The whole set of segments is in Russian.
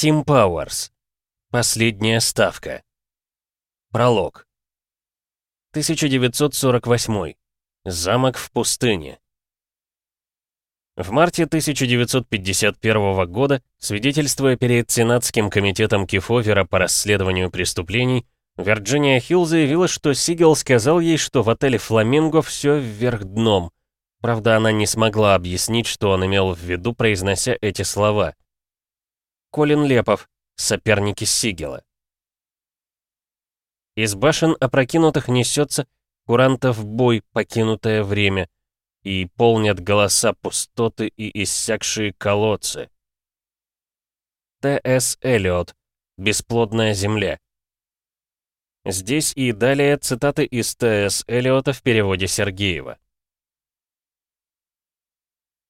Тим Пауэрс. Последняя ставка. Пролог. 1948. Замок в пустыне. В марте 1951 года, свидетельствуя перед Сенатским комитетом Кифовера по расследованию преступлений, Вирджиния Хилл заявила, что Сигел сказал ей, что в отеле «Фламинго» все вверх дном. Правда, она не смогла объяснить, что он имел в виду, произнося эти слова. Колин Лепов, соперники Сигела. Из башен опрокинутых несется курантов бой, покинутое время, и полнят голоса пустоты и иссякшие колодцы. Т.С. Эллиот. Бесплодная земля. Здесь и далее цитаты из Т.С. Эллиота в переводе Сергеева.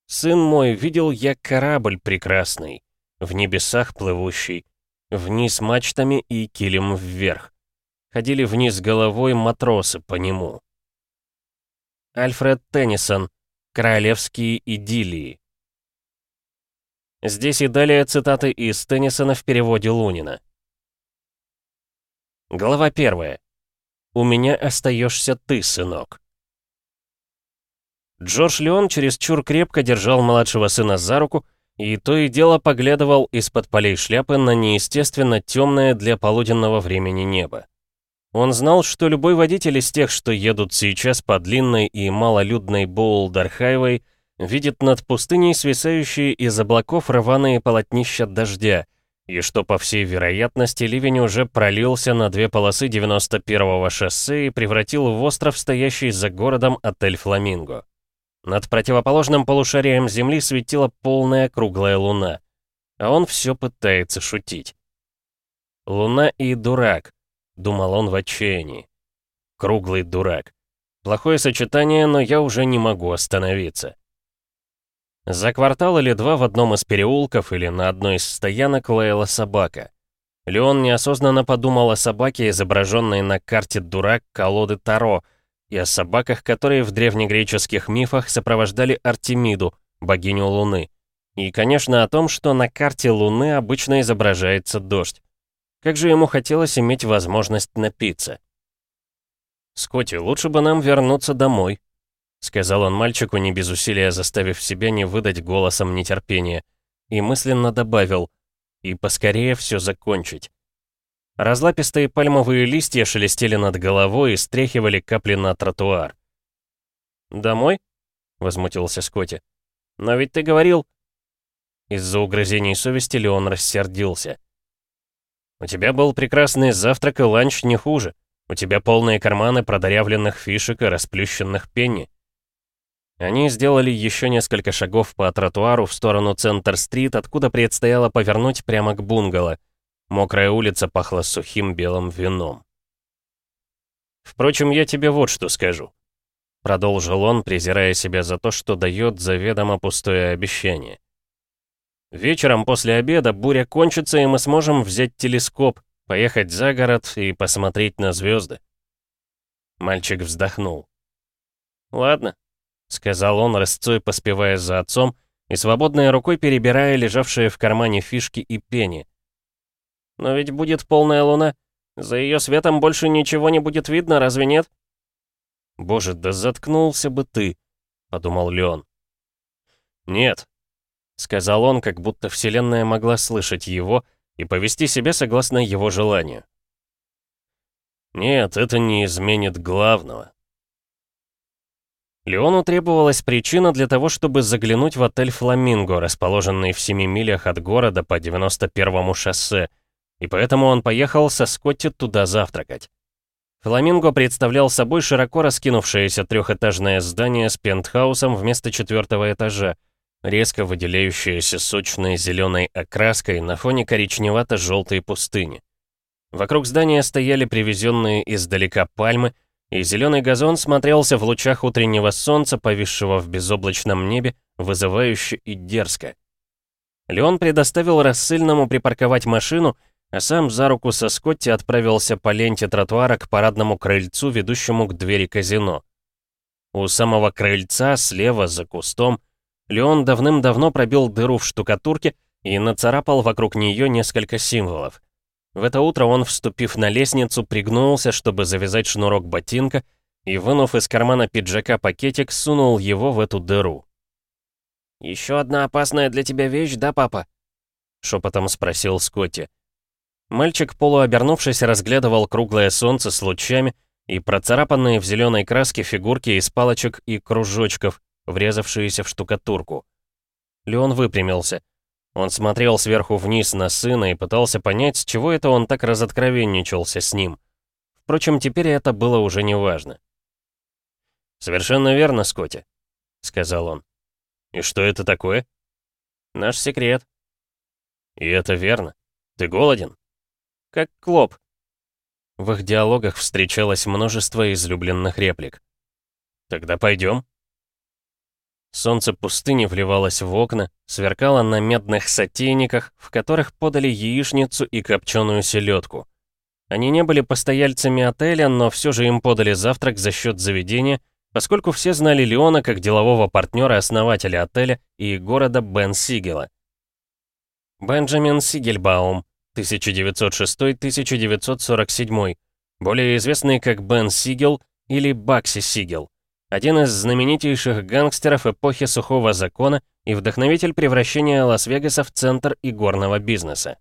«Сын мой, видел я корабль прекрасный, в небесах плывущий, вниз мачтами и килем вверх. Ходили вниз головой матросы по нему. Альфред Теннисон. Королевские идиллии. Здесь и далее цитаты из Теннисона в переводе Лунина. Глава первая. «У меня остаешься ты, сынок». Джордж Леон чересчур крепко держал младшего сына за руку и то и дело поглядывал из-под полей шляпы на неестественно темное для полуденного времени небо. Он знал, что любой водитель из тех, что едут сейчас по длинной и малолюдной Боулдер-хайвей, видит над пустыней свисающие из облаков рваные полотнища дождя, и что, по всей вероятности, ливень уже пролился на две полосы 91-го шоссе и превратил в остров, стоящий за городом отель «Фламинго». Над противоположным полушарием Земли светила полная круглая луна. А он все пытается шутить. «Луна и дурак», — думал он в отчаянии. «Круглый дурак. Плохое сочетание, но я уже не могу остановиться». За квартал или два в одном из переулков или на одной из стоянок лаяла собака. Леон неосознанно подумал о собаке, изображенной на карте «Дурак» колоды Таро — и о собаках, которые в древнегреческих мифах сопровождали Артемиду, богиню Луны. И, конечно, о том, что на карте Луны обычно изображается дождь. Как же ему хотелось иметь возможность напиться. «Скотти, лучше бы нам вернуться домой», — сказал он мальчику, не без усилия заставив себя не выдать голосом нетерпения, и мысленно добавил «и поскорее все закончить». Разлапистые пальмовые листья шелестели над головой и стряхивали капли на тротуар. «Домой?» — возмутился Скотти. «Но ведь ты говорил...» Из-за угрызений совести Леон рассердился. «У тебя был прекрасный завтрак и ланч не хуже. У тебя полные карманы продырявленных фишек и расплющенных пенни». Они сделали еще несколько шагов по тротуару в сторону Центр-стрит, откуда предстояло повернуть прямо к бунгало — Мокрая улица пахла сухим белым вином. «Впрочем, я тебе вот что скажу», — продолжил он, презирая себя за то, что дает заведомо пустое обещание. «Вечером после обеда буря кончится, и мы сможем взять телескоп, поехать за город и посмотреть на звезды». Мальчик вздохнул. «Ладно», — сказал он, рысцой поспевая за отцом и свободной рукой перебирая лежавшие в кармане фишки и пени. Но ведь будет полная луна. За ее светом больше ничего не будет видно, разве нет? Боже, да заткнулся бы ты, подумал Леон. Нет, сказал он, как будто Вселенная могла слышать его и повести себя согласно его желанию. Нет, это не изменит главного. Леону требовалась причина для того, чтобы заглянуть в отель «Фламинго», расположенный в 7 милях от города по 91-му шоссе, и поэтому он поехал со Скотти туда завтракать. Фламинго представлял собой широко раскинувшееся трехэтажное здание с пентхаусом вместо четвертого этажа, резко выделяющееся сочной зеленой окраской на фоне коричневато-желтой пустыни. Вокруг здания стояли привезенные издалека пальмы, и зеленый газон смотрелся в лучах утреннего солнца, повисшего в безоблачном небе, вызывающе и дерзко. Леон предоставил рассыльному припарковать машину а сам за руку со Скотти отправился по ленте тротуара к парадному крыльцу, ведущему к двери казино. У самого крыльца, слева, за кустом, Леон давным-давно пробил дыру в штукатурке и нацарапал вокруг нее несколько символов. В это утро он, вступив на лестницу, пригнулся, чтобы завязать шнурок ботинка, и, вынув из кармана пиджака пакетик, сунул его в эту дыру. «Еще одна опасная для тебя вещь, да, папа?» — шепотом спросил Скотти. Мальчик, полуобернувшись, разглядывал круглое солнце с лучами и процарапанные в зеленой краске фигурки из палочек и кружочков, врезавшиеся в штукатурку. Леон выпрямился. Он смотрел сверху вниз на сына и пытался понять, с чего это он так разоткровенничался с ним. Впрочем, теперь это было уже неважно. «Совершенно верно, Скотти», — сказал он. «И что это такое?» «Наш секрет». «И это верно. Ты голоден?» Как Клоп». В их диалогах встречалось множество излюбленных реплик. «Тогда пойдем?» Солнце пустыни вливалось в окна, сверкало на медных сотейниках, в которых подали яичницу и копченую селедку. Они не были постояльцами отеля, но все же им подали завтрак за счет заведения, поскольку все знали Леона как делового партнера основателя отеля и города Бен Сигела. Бенджамин Сигельбаум, 1906-1947, более известный как Бен Сигел или Бакси Сигел, один из знаменитейших гангстеров эпохи сухого закона и вдохновитель превращения Лас-Вегаса в центр игорного бизнеса.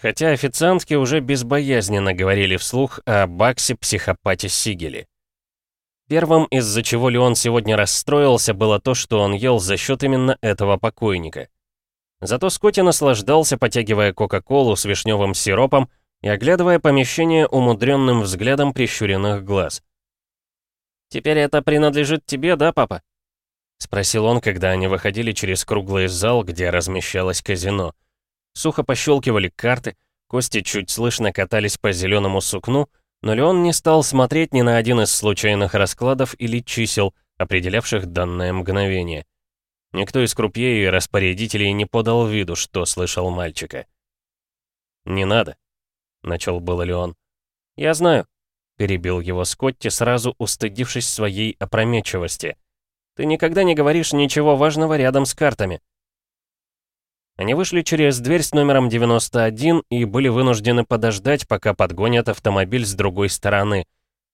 Хотя официантки уже безбоязненно говорили вслух о Баксе-психопате Сигеле. Первым, из-за чего Леон сегодня расстроился, было то, что он ел за счет именно этого покойника. Зато Скотти наслаждался, потягивая Кока-Колу с вишневым сиропом и оглядывая помещение умудренным взглядом прищуренных глаз. «Теперь это принадлежит тебе, да, папа?» — спросил он, когда они выходили через круглый зал, где размещалось казино. Сухо пощелкивали карты, кости чуть слышно катались по зеленому сукну, но Леон не стал смотреть ни на один из случайных раскладов или чисел, определявших данное мгновение. Никто из крупье и распорядителей не подал виду, что слышал мальчика. «Не надо», — начал было Леон. «Я знаю», — перебил его Скотти, сразу устыдившись своей опрометчивости. «Ты никогда не говоришь ничего важного рядом с картами». Они вышли через дверь с номером 91 и были вынуждены подождать, пока подгонят автомобиль с другой стороны.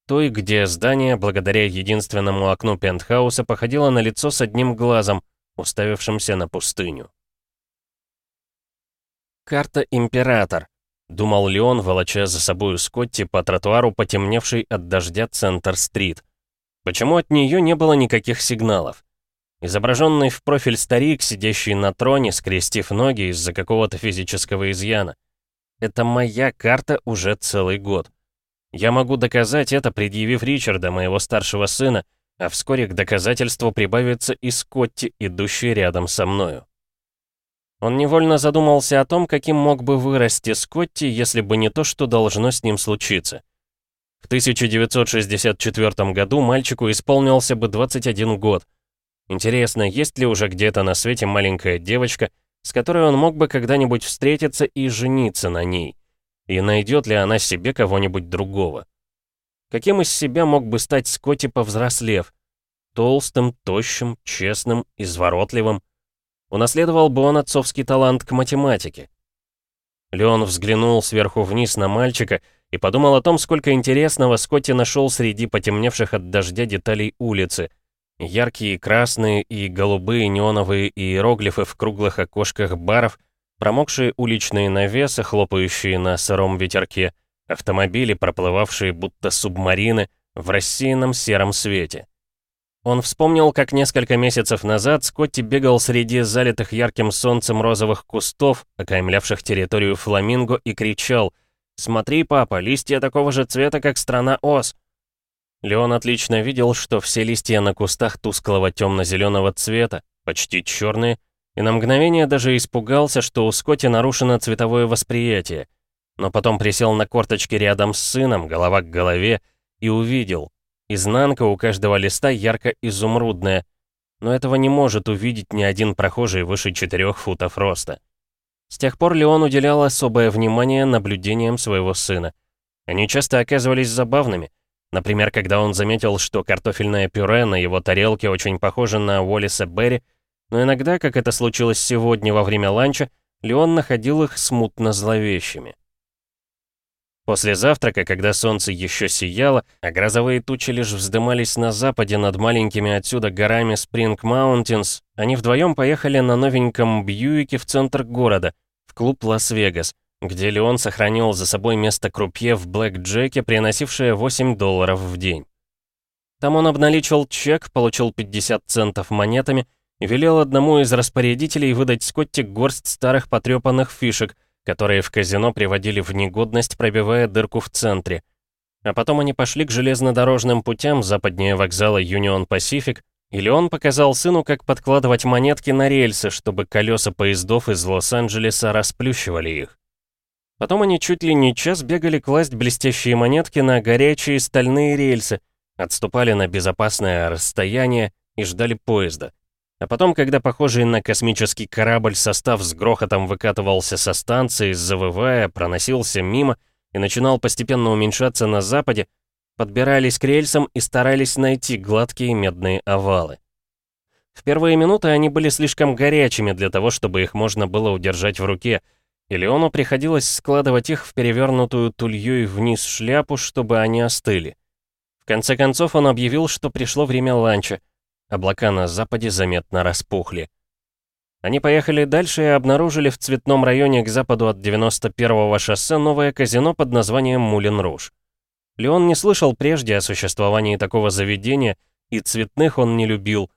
Той, где здание, благодаря единственному окну пентхауса, походило на лицо с одним глазом — уставившимся на пустыню. «Карта Император», — думал Леон, волоча за собою Скотти по тротуару, потемневшей от дождя Центр-стрит. Почему от нее не было никаких сигналов? Изображенный в профиль старик, сидящий на троне, скрестив ноги из-за какого-то физического изъяна. Это моя карта уже целый год. Я могу доказать это, предъявив Ричарда, моего старшего сына, а вскоре к доказательству прибавится и Скотти, идущий рядом со мною. Он невольно задумался о том, каким мог бы вырасти Скотти, если бы не то, что должно с ним случиться. В 1964 году мальчику исполнился бы 21 год. Интересно, есть ли уже где-то на свете маленькая девочка, с которой он мог бы когда-нибудь встретиться и жениться на ней? И найдет ли она себе кого-нибудь другого? Каким из себя мог бы стать Скотти, повзрослев? Толстым, тощим, честным, изворотливым. Унаследовал бы он отцовский талант к математике. Леон взглянул сверху вниз на мальчика и подумал о том, сколько интересного Скотти нашел среди потемневших от дождя деталей улицы. Яркие красные и голубые неоновые иероглифы в круглых окошках баров, промокшие уличные навесы, хлопающие на сыром ветерке — Автомобили, проплывавшие будто субмарины, в рассеянном сером свете. Он вспомнил, как несколько месяцев назад Скотти бегал среди залитых ярким солнцем розовых кустов, окаймлявших территорию Фламинго, и кричал «Смотри, папа, листья такого же цвета, как страна Оз!» Леон отлично видел, что все листья на кустах тусклого темно-зеленого цвета, почти черные, и на мгновение даже испугался, что у Скотти нарушено цветовое восприятие но потом присел на корточки рядом с сыном, голова к голове, и увидел. Изнанка у каждого листа ярко-изумрудная, но этого не может увидеть ни один прохожий выше 4 футов роста. С тех пор Леон уделял особое внимание наблюдениям своего сына. Они часто оказывались забавными. Например, когда он заметил, что картофельное пюре на его тарелке очень похоже на Уоллиса Берри, Но иногда, как это случилось сегодня во время ланча, Леон находил их смутно зловещими. После завтрака, когда солнце еще сияло, а грозовые тучи лишь вздымались на западе над маленькими отсюда горами Спринг Маунтинс, они вдвоем поехали на новеньком Бьюике в центр города, в клуб Лас-Вегас, где Леон сохранил за собой место крупье в Блэк Джеке, приносившее 8 долларов в день. Там он обналичил чек, получил 50 центов монетами и велел одному из распорядителей выдать Скотти горсть старых потрепанных фишек, которые в казино приводили в негодность, пробивая дырку в центре. А потом они пошли к железнодорожным путям западнее вокзала Union Pacific, или он показал сыну, как подкладывать монетки на рельсы, чтобы колеса поездов из Лос-Анджелеса расплющивали их. Потом они чуть ли не час бегали класть блестящие монетки на горячие стальные рельсы, отступали на безопасное расстояние и ждали поезда. А потом, когда похожий на космический корабль состав с грохотом выкатывался со станции, завывая, проносился мимо и начинал постепенно уменьшаться на западе, подбирались к рельсам и старались найти гладкие медные овалы. В первые минуты они были слишком горячими для того, чтобы их можно было удержать в руке, и Леону приходилось складывать их в перевернутую тульей вниз шляпу, чтобы они остыли. В конце концов он объявил, что пришло время ланча, Облака на западе заметно распухли. Они поехали дальше и обнаружили в цветном районе к западу от 91-го шоссе новое казино под названием Мулин Руж. Леон не слышал прежде о существовании такого заведения, и цветных он не любил.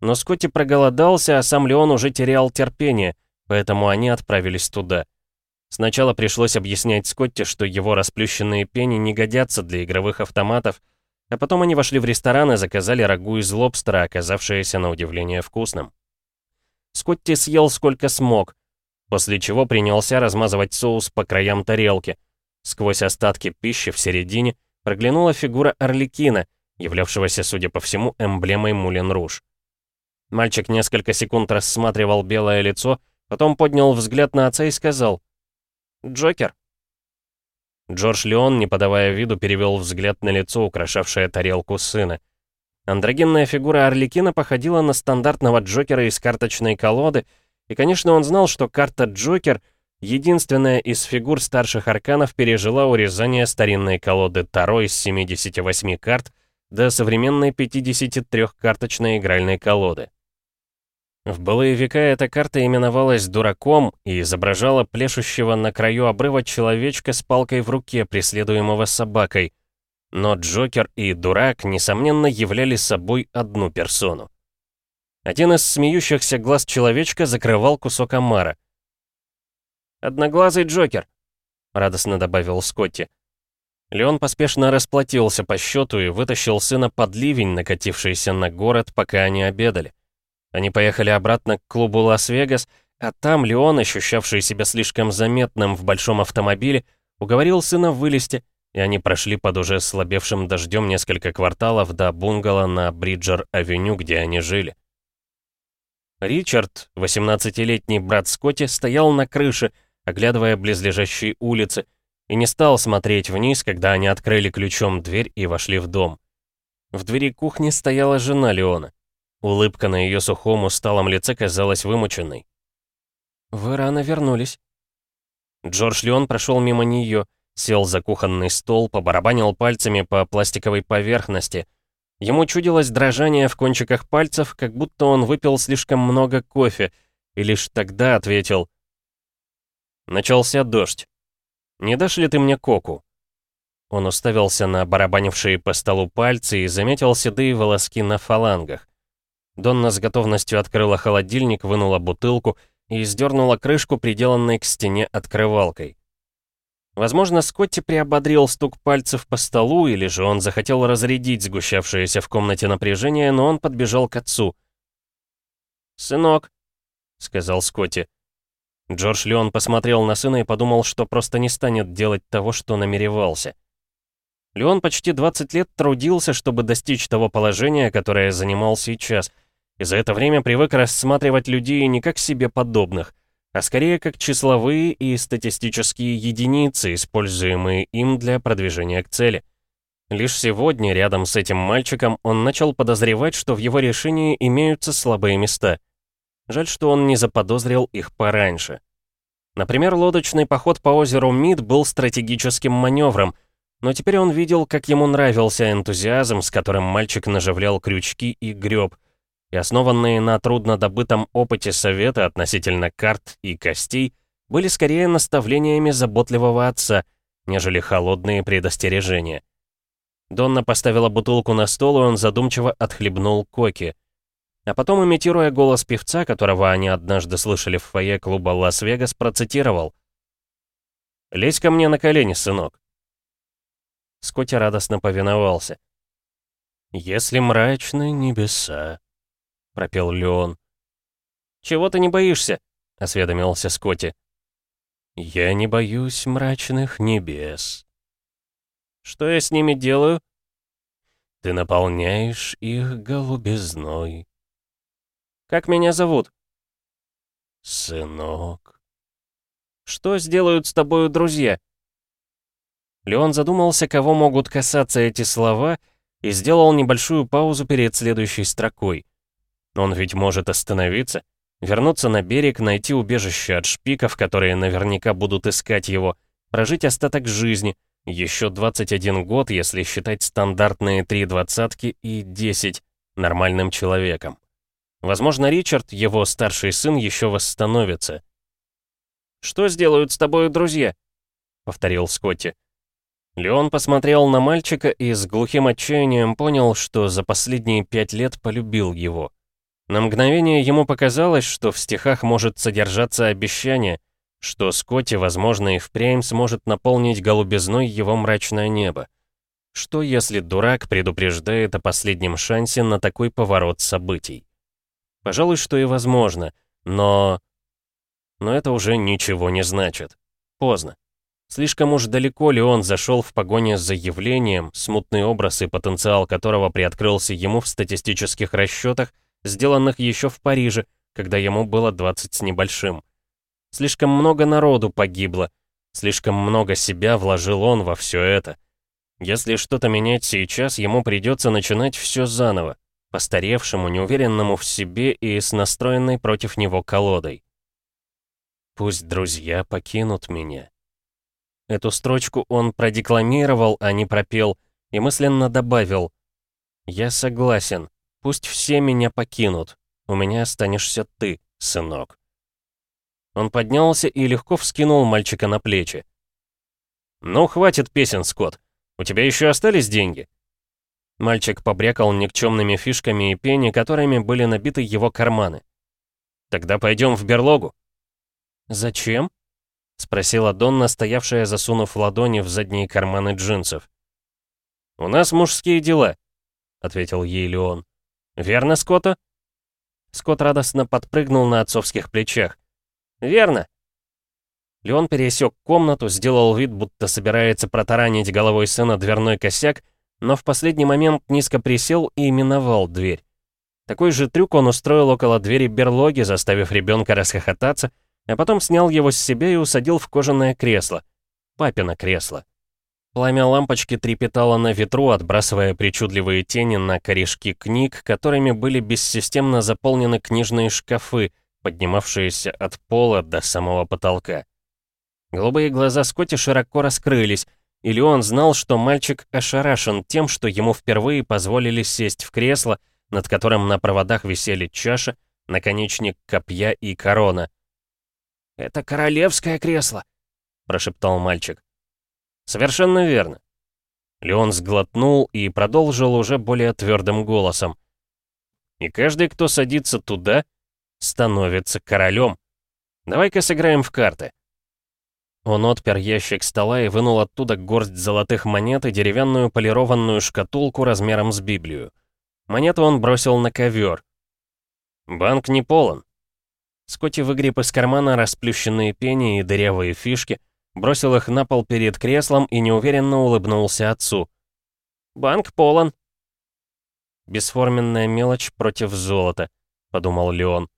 Но Скотти проголодался, а сам Леон уже терял терпение, поэтому они отправились туда. Сначала пришлось объяснять Скотти, что его расплющенные пени не годятся для игровых автоматов, а потом они вошли в ресторан и заказали рагу из лобстера, оказавшееся на удивление вкусным. Скотти съел сколько смог, после чего принялся размазывать соус по краям тарелки. Сквозь остатки пищи в середине проглянула фигура Орликина, являвшегося, судя по всему, эмблемой Мулен Руж. Мальчик несколько секунд рассматривал белое лицо, потом поднял взгляд на отца и сказал «Джокер». Джордж Леон, не подавая виду, перевел взгляд на лицо, украшавшее тарелку сына. Андрогенная фигура Орликина походила на стандартного Джокера из карточной колоды, и, конечно, он знал, что карта Джокер, единственная из фигур старших арканов, пережила урезание старинной колоды Таро из 78 карт до современной 53-карточной игральной колоды. В былые века эта карта именовалась «Дураком» и изображала плешущего на краю обрыва человечка с палкой в руке, преследуемого собакой. Но Джокер и Дурак, несомненно, являли собой одну персону. Один из смеющихся глаз человечка закрывал кусок омара. «Одноглазый Джокер», — радостно добавил Скотти. Леон поспешно расплатился по счету и вытащил сына под ливень, накатившийся на город, пока они обедали. Они поехали обратно к клубу Лас-Вегас, а там Леон, ощущавший себя слишком заметным в большом автомобиле, уговорил сына вылезти, и они прошли под уже слабевшим дождем несколько кварталов до бунгало на Бриджер-авеню, где они жили. Ричард, 18-летний брат Скотти, стоял на крыше, оглядывая близлежащие улицы, и не стал смотреть вниз, когда они открыли ключом дверь и вошли в дом. В двери кухни стояла жена Леона. Улыбка на ее сухом усталом лице казалась вымученной. «Вы рано вернулись». Джордж Леон прошел мимо нее, сел за кухонный стол, побарабанил пальцами по пластиковой поверхности. Ему чудилось дрожание в кончиках пальцев, как будто он выпил слишком много кофе, и лишь тогда ответил. Начался дождь. «Не дашь ли ты мне коку?» Он уставился на барабанившие по столу пальцы и заметил седые волоски на фалангах. Донна с готовностью открыла холодильник, вынула бутылку и сдернула крышку, приделанной к стене открывалкой. Возможно, Скотти приободрил стук пальцев по столу, или же он захотел разрядить сгущавшееся в комнате напряжение, но он подбежал к отцу. «Сынок», — сказал Скотти. Джордж Леон посмотрел на сына и подумал, что просто не станет делать того, что намеревался. Леон почти 20 лет трудился, чтобы достичь того положения, которое занимал сейчас — и за это время привык рассматривать людей не как себе подобных, а скорее как числовые и статистические единицы, используемые им для продвижения к цели. Лишь сегодня рядом с этим мальчиком он начал подозревать, что в его решении имеются слабые места. Жаль, что он не заподозрил их пораньше. Например, лодочный поход по озеру Мид был стратегическим маневром, но теперь он видел, как ему нравился энтузиазм, с которым мальчик наживлял крючки и греб, и основанные на труднодобытом опыте советы относительно карт и костей были скорее наставлениями заботливого отца, нежели холодные предостережения. Донна поставила бутылку на стол, и он задумчиво отхлебнул коки. А потом, имитируя голос певца, которого они однажды слышали в фойе клуба «Лас-Вегас», процитировал. «Лезь ко мне на колени, сынок». Скотти радостно повиновался. «Если мрачны небеса», — пропел Леон. «Чего ты не боишься?» — осведомился Скотти. «Я не боюсь мрачных небес», что я с ними делаю? Ты наполняешь их голубизной. Как меня зовут? Сынок. Что сделают с тобою друзья? Леон задумался, кого могут касаться эти слова, и сделал небольшую паузу перед следующей строкой. Он ведь может остановиться, вернуться на берег, найти убежище от шпиков, которые наверняка будут искать его, прожить остаток жизни, еще 21 год, если считать стандартные три двадцатки и 10 нормальным человеком. Возможно, Ричард, его старший сын, еще восстановится. «Что сделают с тобой друзья?» — повторил Скотти. Леон посмотрел на мальчика и с глухим отчаянием понял, что за последние пять лет полюбил его. На мгновение ему показалось, что в стихах может содержаться обещание, что Скотти, возможно, и впрямь сможет наполнить голубизной его мрачное небо. Что если дурак предупреждает о последнем шансе на такой поворот событий? Пожалуй, что и возможно, но... Но это уже ничего не значит. Поздно. Слишком уж далеко ли он зашел в погоне за явлением, смутный образ и потенциал которого приоткрылся ему в статистических расчетах, сделанных еще в Париже, когда ему было 20 с небольшим. Слишком много народу погибло. Слишком много себя вложил он во все это. Если что-то менять сейчас, ему придется начинать все заново, постаревшему, неуверенному в себе и с настроенной против него колодой. «Пусть друзья покинут меня». Эту строчку он продекламировал, а не пропел, и мысленно добавил «Я согласен, пусть все меня покинут, у меня останешься ты, сынок». Он поднялся и легко вскинул мальчика на плечи. «Ну, хватит песен, Скотт. У тебя еще остались деньги?» Мальчик побрякал никчемными фишками и пени, которыми были набиты его карманы. «Тогда пойдем в берлогу». «Зачем?» — спросила Донна, стоявшая, засунув ладони в задние карманы джинсов. «У нас мужские дела», — ответил ей Леон. «Верно, Скотта?» Скотт радостно подпрыгнул на отцовских плечах. Верно?» Леон пересек комнату, сделал вид, будто собирается протаранить головой сына дверной косяк, но в последний момент низко присел и миновал дверь. Такой же трюк он устроил около двери берлоги, заставив ребенка расхохотаться, а потом снял его с себя и усадил в кожаное кресло. Папино кресло. Пламя лампочки трепетало на ветру, отбрасывая причудливые тени на корешки книг, которыми были бессистемно заполнены книжные шкафы — поднимавшиеся от пола до самого потолка. Голубые глаза Скотти широко раскрылись, и Леон знал, что мальчик ошарашен тем, что ему впервые позволили сесть в кресло, над которым на проводах висели чаша, наконечник копья и корона. «Это королевское кресло», — прошептал мальчик. «Совершенно верно». Леон сглотнул и продолжил уже более твердым голосом. «И каждый, кто садится туда, — становится королем. Давай-ка сыграем в карты». Он отпер ящик стола и вынул оттуда горсть золотых монет и деревянную полированную шкатулку размером с Библию. Монету он бросил на ковер. «Банк не полон». Скотти выгреб из кармана расплющенные пени и дырявые фишки, бросил их на пол перед креслом и неуверенно улыбнулся отцу. «Банк полон». «Бесформенная мелочь против золота», — подумал Леон.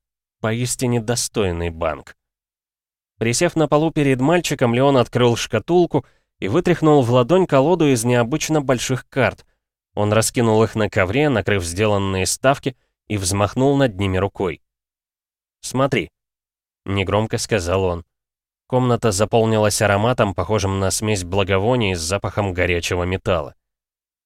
Поистине достойный банк. Присев на полу перед мальчиком, Леон открыл шкатулку и вытряхнул в ладонь колоду из необычно больших карт. Он раскинул их на ковре, накрыв сделанные ставки, и взмахнул над ними рукой. смотри», — негромко сказал он. Комната заполнилась ароматом, похожим на смесь благовоний с запахом горячего металла.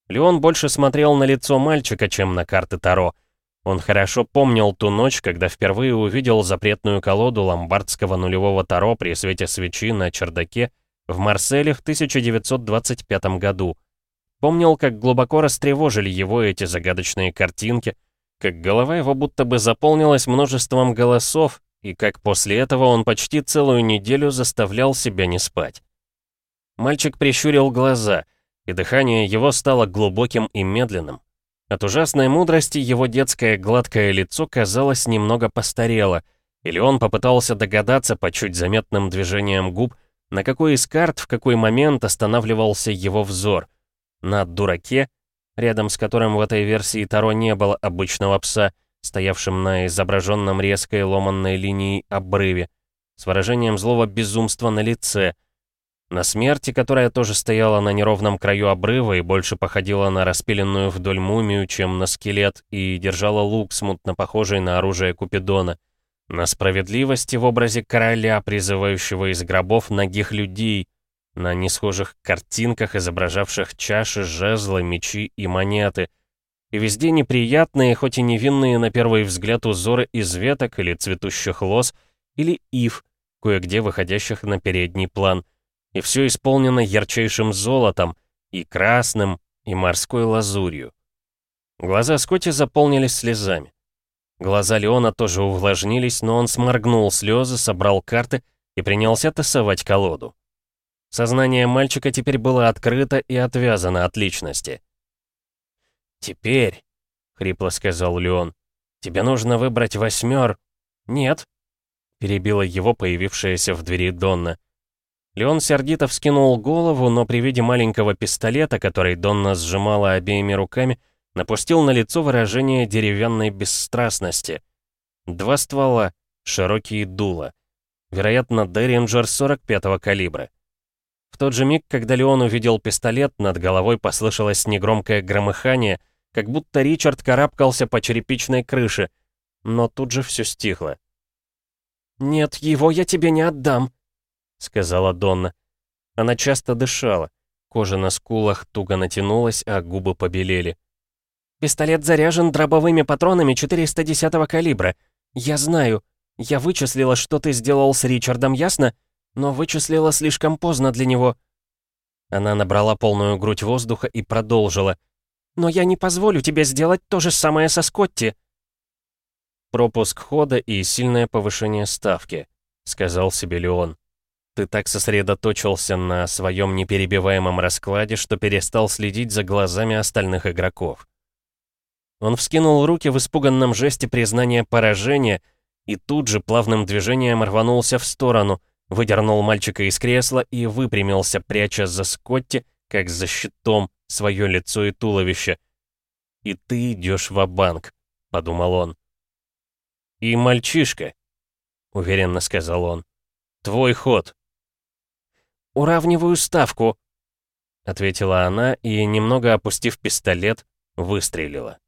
Леон больше смотрел на лицо мальчика, чем на карты Таро. Он хорошо помнил ту ночь, когда впервые увидел запретную колоду ломбардского нулевого Таро при свете свечи на чердаке в Марселе в 1925 году. Помнил, как глубоко растревожили его эти загадочные картинки, как голова его будто бы заполнилась множеством голосов, и как после этого он почти целую неделю заставлял себя не спать. Мальчик прищурил глаза, и дыхание его стало глубоким и медленным. От ужасной мудрости его детское гладкое лицо, казалось, немного постарело, или он попытался догадаться по чуть заметным движениям губ, на какой из карт в какой момент останавливался его взор. На дураке, рядом с которым в этой версии Таро не было обычного пса, стоявшем на изображенном резкой ломанной линии обрыве, с выражением злого безумства на лице, на смерти, которая тоже стояла на неровном краю обрыва и больше походила на распиленную вдоль мумию, чем на скелет, и держала лук, смутно похожий на оружие Купидона. На справедливости в образе короля, призывающего из гробов ногих людей, на несхожих картинках, изображавших чаши, жезлы, мечи и монеты — и везде неприятные, хоть и невинные на первый взгляд узоры из веток или цветущих лоз, или ив, кое-где выходящих на передний план. И все исполнено ярчайшим золотом, и красным, и морской лазурью. Глаза Скотти заполнились слезами. Глаза Леона тоже увлажнились, но он сморгнул слезы, собрал карты и принялся тасовать колоду. Сознание мальчика теперь было открыто и отвязано от личности. «Теперь», — хрипло сказал Леон, — «тебе нужно выбрать восьмер...» «Нет», — перебила его появившаяся в двери Донна. Леон сердито вскинул голову, но при виде маленького пистолета, который Донна сжимала обеими руками, напустил на лицо выражение деревянной бесстрастности. Два ствола, широкие дула. Вероятно, Деринджер 45-го калибра. В тот же миг, когда Леон увидел пистолет, над головой послышалось негромкое громыхание — как будто Ричард карабкался по черепичной крыше, но тут же все стихло. «Нет, его я тебе не отдам», — сказала Донна. Она часто дышала, кожа на скулах туго натянулась, а губы побелели. «Пистолет заряжен дробовыми патронами 410-го калибра. Я знаю. Я вычислила, что ты сделал с Ричардом, ясно? Но вычислила слишком поздно для него». Она набрала полную грудь воздуха и продолжила — но я не позволю тебе сделать то же самое со Скотти». «Пропуск хода и сильное повышение ставки», — сказал себе Леон. «Ты так сосредоточился на своем неперебиваемом раскладе, что перестал следить за глазами остальных игроков». Он вскинул руки в испуганном жесте признания поражения и тут же плавным движением рванулся в сторону, выдернул мальчика из кресла и выпрямился, пряча за Скотти, как за щитом, свое лицо и туловище. «И ты идешь в банк подумал он. «И мальчишка», — уверенно сказал он. «Твой ход». «Уравниваю ставку», — ответила она и, немного опустив пистолет, выстрелила.